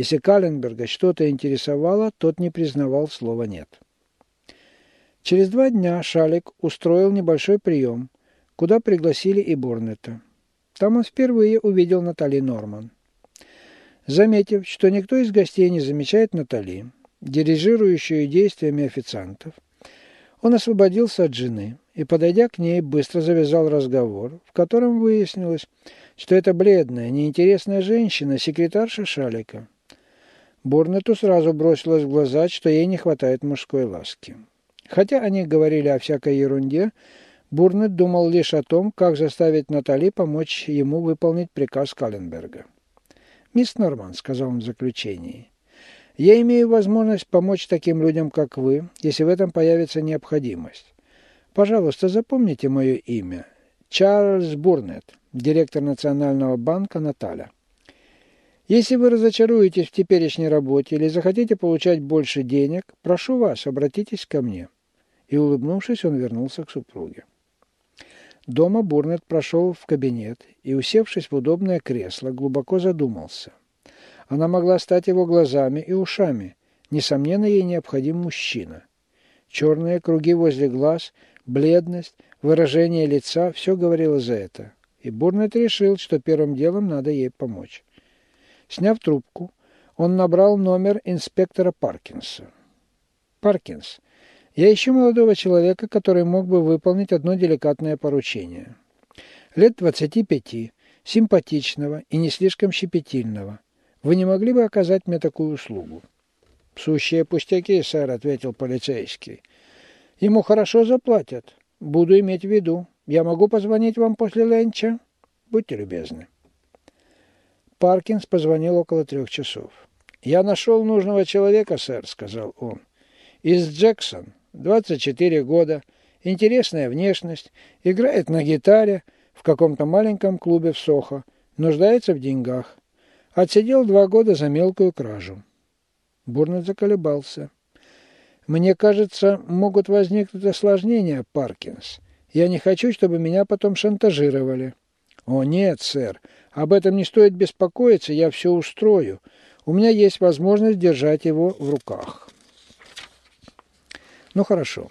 Если Калленберга что-то интересовало, тот не признавал слова «нет». Через два дня Шалик устроил небольшой прием, куда пригласили и Борнета. Там он впервые увидел Натали Норман. Заметив, что никто из гостей не замечает Натали, дирижирующую действиями официантов, он освободился от жены и, подойдя к ней, быстро завязал разговор, в котором выяснилось, что это бледная, неинтересная женщина, секретарша Шалика. Борнету сразу бросилось в глаза, что ей не хватает мужской ласки. Хотя они говорили о всякой ерунде, Бурнет думал лишь о том, как заставить Натали помочь ему выполнить приказ Калленберга. «Мисс Норман», — сказал он в заключении, — «я имею возможность помочь таким людям, как вы, если в этом появится необходимость. Пожалуйста, запомните мое имя. Чарльз Бурнет, директор Национального банка Наталя. Если вы разочаруетесь в теперешней работе или захотите получать больше денег, прошу вас, обратитесь ко мне и, улыбнувшись, он вернулся к супруге. Дома Бурнет прошел в кабинет и, усевшись в удобное кресло, глубоко задумался. Она могла стать его глазами и ушами. Несомненно, ей необходим мужчина. Черные круги возле глаз, бледность, выражение лица – все говорило за это. И Бурнет решил, что первым делом надо ей помочь. Сняв трубку, он набрал номер инспектора Паркинса. «Паркинс, я ищу молодого человека, который мог бы выполнить одно деликатное поручение. Лет 25, симпатичного и не слишком щепетильного. Вы не могли бы оказать мне такую услугу? «Сущие пустяки, сэр», — ответил полицейский. «Ему хорошо заплатят. Буду иметь в виду. Я могу позвонить вам после ленча? Будьте любезны». Паркинс позвонил около трех часов. «Я нашел нужного человека, сэр», — сказал он. «Из Джексон. 24 года, интересная внешность, играет на гитаре в каком-то маленьком клубе в Сохо, нуждается в деньгах. Отсидел два года за мелкую кражу. Бурнет заколебался. «Мне кажется, могут возникнуть осложнения, Паркинс. Я не хочу, чтобы меня потом шантажировали». «О, нет, сэр, об этом не стоит беспокоиться, я все устрою. У меня есть возможность держать его в руках». Ну хорошо.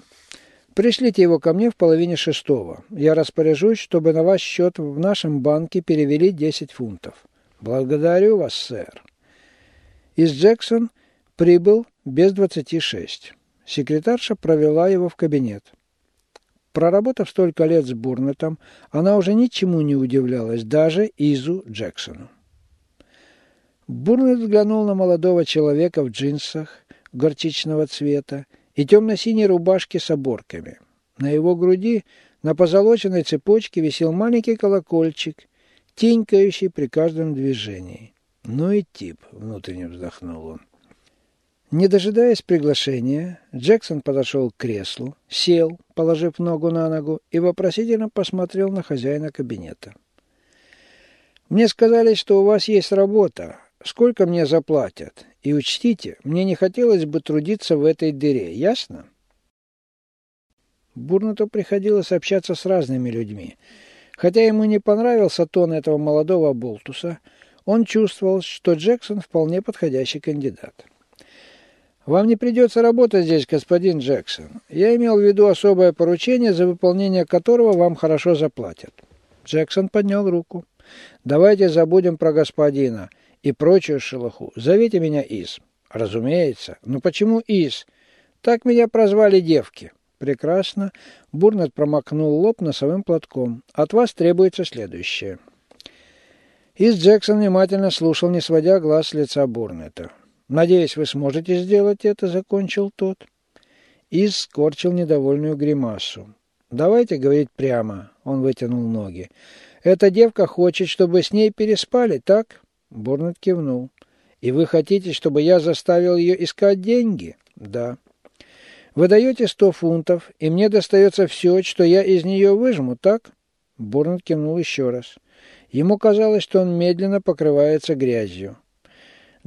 Пришлите его ко мне в половине шестого. Я распоряжусь, чтобы на ваш счет в нашем банке перевели 10 фунтов. Благодарю вас, сэр. Из Джексон прибыл без 26. Секретарша провела его в кабинет. Проработав столько лет с Бурнетом, она уже ничему не удивлялась, даже Изу Джексону. Бурнет взглянул на молодого человека в джинсах горчичного цвета и темно-синей рубашке с оборками. На его груди на позолоченной цепочке висел маленький колокольчик, тенькающий при каждом движении. «Ну и тип», — внутренне вздохнул он. Не дожидаясь приглашения, Джексон подошел к креслу, сел, положив ногу на ногу, и вопросительно посмотрел на хозяина кабинета. «Мне сказали, что у вас есть работа. Сколько мне заплатят? И учтите, мне не хотелось бы трудиться в этой дыре, ясно? Бурнуту приходилось общаться с разными людьми. Хотя ему не понравился тон этого молодого болтуса, он чувствовал, что Джексон вполне подходящий кандидат. «Вам не придется работать здесь, господин Джексон. Я имел в виду особое поручение, за выполнение которого вам хорошо заплатят». Джексон поднял руку. «Давайте забудем про господина и прочую шелуху. Зовите меня Из. Разумеется. Но почему Из? Так меня прозвали девки. Прекрасно. Бурнет промокнул лоб носовым платком. От вас требуется следующее. Из Джексон внимательно слушал, не сводя глаз с лица Бурнета. «Надеюсь, вы сможете сделать это», — закончил тот. Из скорчил недовольную гримасу. «Давайте говорить прямо», — он вытянул ноги. «Эта девка хочет, чтобы с ней переспали, так?» Борнет кивнул. «И вы хотите, чтобы я заставил ее искать деньги?» «Да». «Вы даете сто фунтов, и мне достается все, что я из нее выжму, так?» Борнет кивнул еще раз. Ему казалось, что он медленно покрывается грязью.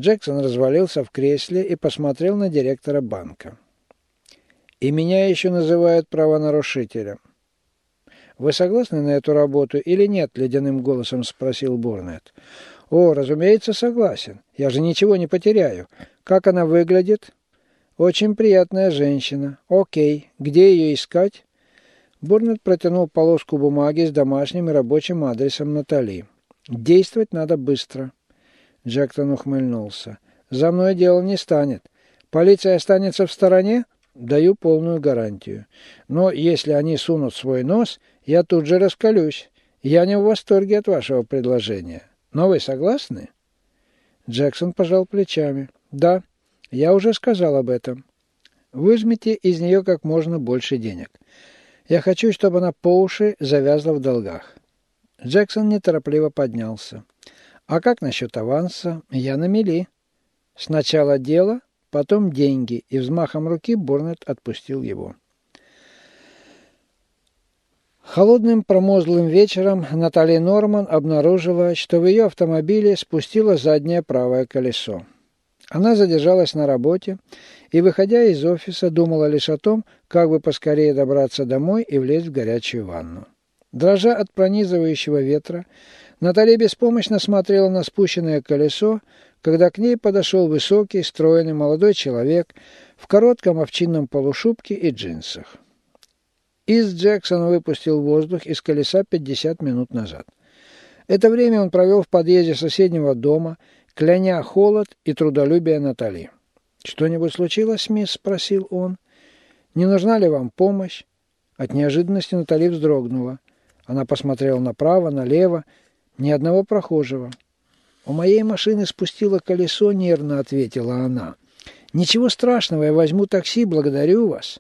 Джексон развалился в кресле и посмотрел на директора банка. «И меня еще называют правонарушителем». «Вы согласны на эту работу или нет?» – ледяным голосом спросил Борнет. «О, разумеется, согласен. Я же ничего не потеряю. Как она выглядит?» «Очень приятная женщина. Окей. Где ее искать?» Бурнет протянул полоску бумаги с домашним и рабочим адресом Натали. «Действовать надо быстро». Джектон ухмыльнулся. «За мной дело не станет. Полиция останется в стороне? Даю полную гарантию. Но если они сунут свой нос, я тут же раскалюсь. Я не в восторге от вашего предложения. Но вы согласны?» Джексон пожал плечами. «Да, я уже сказал об этом. Выжмите из нее как можно больше денег. Я хочу, чтобы она по уши завязла в долгах». Джексон неторопливо поднялся. «А как насчет аванса? Я на мели. Сначала дело, потом деньги». И взмахом руки Борнет отпустил его. Холодным промозглым вечером Наталья Норман обнаружила, что в ее автомобиле спустило заднее правое колесо. Она задержалась на работе и, выходя из офиса, думала лишь о том, как бы поскорее добраться домой и влезть в горячую ванну. Дрожа от пронизывающего ветра, Наталья беспомощно смотрела на спущенное колесо, когда к ней подошел высокий, стройный молодой человек в коротком овчинном полушубке и джинсах. Из Джексон выпустил воздух из колеса 50 минут назад. Это время он провел в подъезде соседнего дома, кляня холод и трудолюбие Натали. «Что-нибудь случилось, мисс?» – спросил он. «Не нужна ли вам помощь?» От неожиданности Натали вздрогнула. Она посмотрела направо, налево. Ни одного прохожего. «У моей машины спустило колесо», – нервно ответила она. «Ничего страшного, я возьму такси, благодарю вас».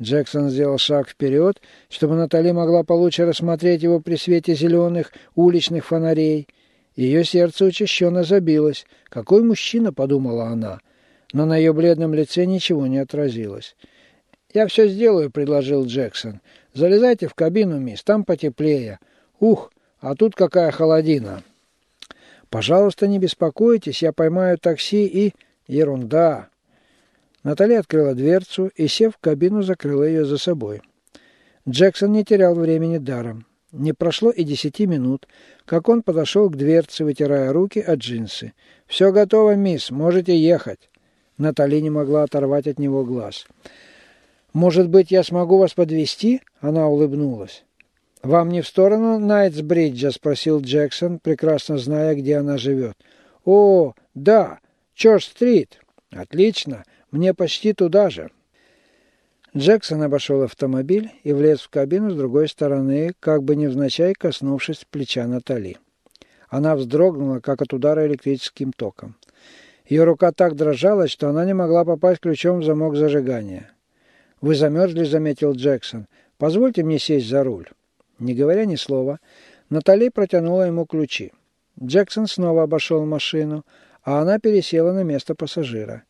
Джексон сделал шаг вперед, чтобы Натали могла получше рассмотреть его при свете зеленых уличных фонарей. Ее сердце учащенно забилось. «Какой мужчина?» – подумала она. Но на ее бледном лице ничего не отразилось. «Я все сделаю», – предложил Джексон. «Залезайте в кабину, мисс, там потеплее. Ух, а тут какая холодина!» «Пожалуйста, не беспокойтесь, я поймаю такси и...» «Ерунда!» Наталья открыла дверцу и, сев в кабину, закрыла ее за собой. Джексон не терял времени даром. Не прошло и десяти минут, как он подошел к дверце, вытирая руки от джинсы. «Все готово, мисс, можете ехать». Натали не могла оторвать от него глаз. «Может быть, я смогу вас подвести? Она улыбнулась. «Вам не в сторону Найтсбриджа?» – спросил Джексон, прекрасно зная, где она живет. «О, да, Чорч-стрит». «Отлично. Мне почти туда же». Джексон обошел автомобиль и влез в кабину с другой стороны, как бы невзначай коснувшись плеча Натали. Она вздрогнула, как от удара электрическим током. Ее рука так дрожала, что она не могла попасть ключом в замок зажигания. «Вы замерзли», — заметил Джексон. «Позвольте мне сесть за руль». Не говоря ни слова, Натали протянула ему ключи. Джексон снова обошел машину, а она пересела на место пассажира.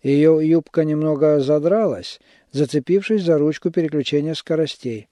Ее юбка немного задралась, зацепившись за ручку переключения скоростей.